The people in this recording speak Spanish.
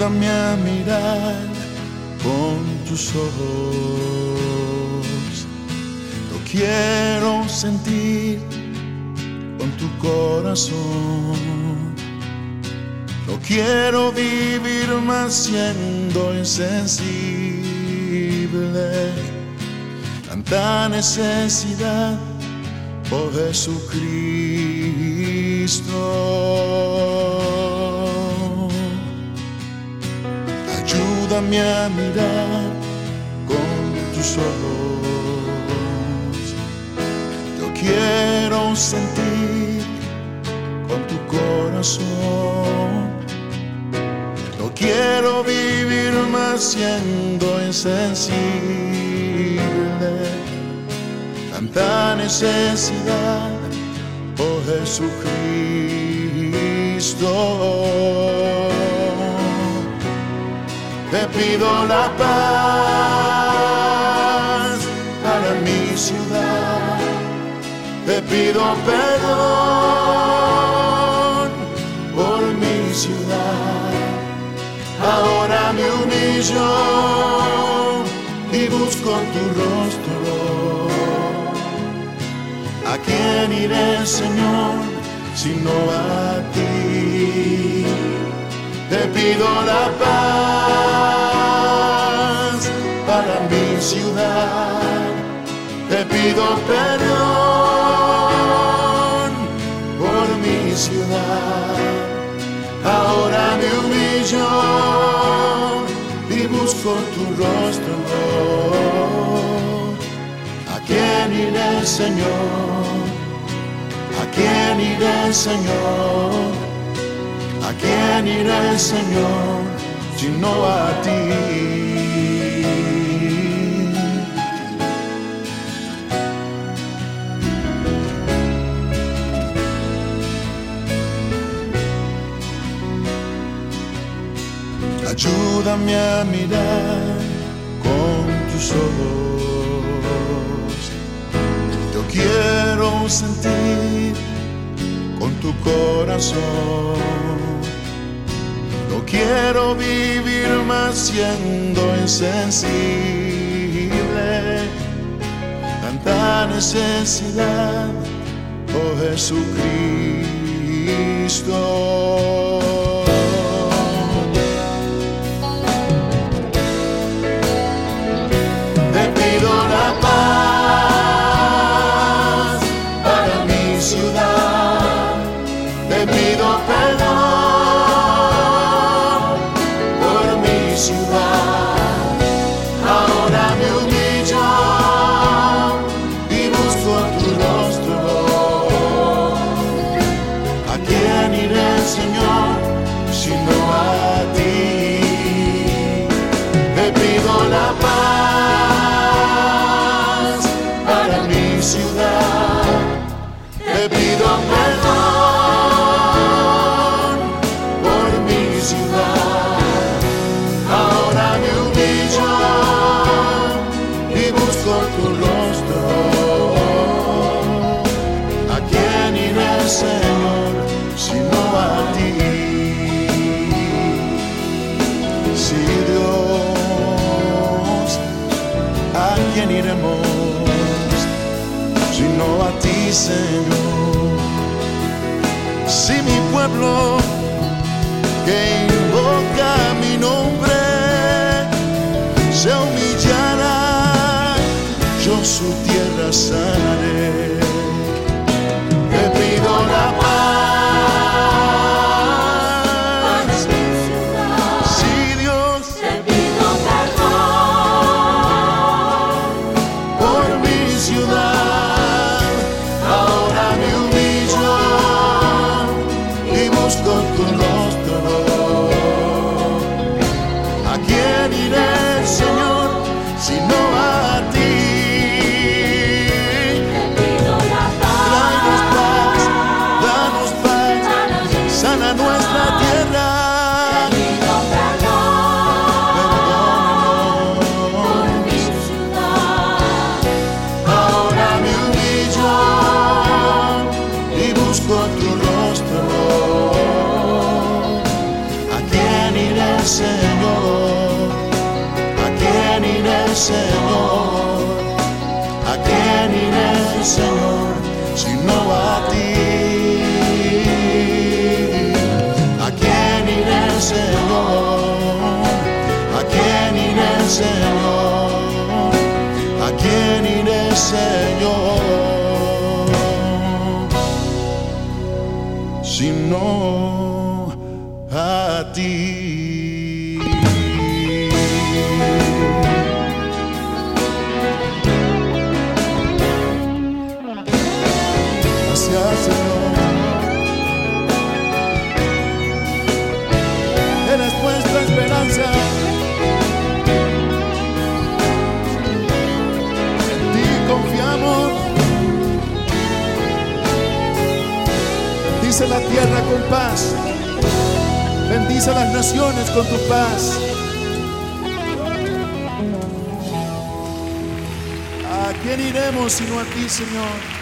Ayúdame a mirar con tus ojos. Lo quiero sentir con tu corazón. No quiero vivir más siendo insensible. Tanta necesidad, oh Jesucristo. Ayúdame a mirar con tus ojos. Yo quiero sentir con tu corazón. No quiero vivir más siendo insensible. Tanta necesidad, oh Jesucristo. Te pido la paz para mi ciudad. Te pido perdón por mi ciudad. Ahora me humillo y busco tu rostro. ¿A quién iré, Señor, sino a ti? Te pido la paz ciudad. Te pido perdón por mi ciudad. Ahora me humillo y busco tu rostro. ¿A quién iré, Señor? ¿A quién iré, Señor? ¿A quién iré, Señor, sino a ti? Ayúdame a mirar con tus ojos. Yo quiero sentir con tu corazón. No quiero vivir más siendo insensible. Tanta necesidad, oh Jesucristo. Te pido perdón por mi ciudad. Ahora me humillo y busco tu rostro. ¿A quién iré, Señor, sino a ti? Sí, Dios, ¿a quién iremos Si mi pueblo que invoca mi nombre se humillará, yo su tierra sanaré. Señor? ¿A quién iré, Señor? Si no a ti. ¿A quién iré, Señor? ¿A quién iré, Señor? Dice la tierra con paz. Bendice las naciones con tu paz. ¿A quién iremos sino a ti, Señor?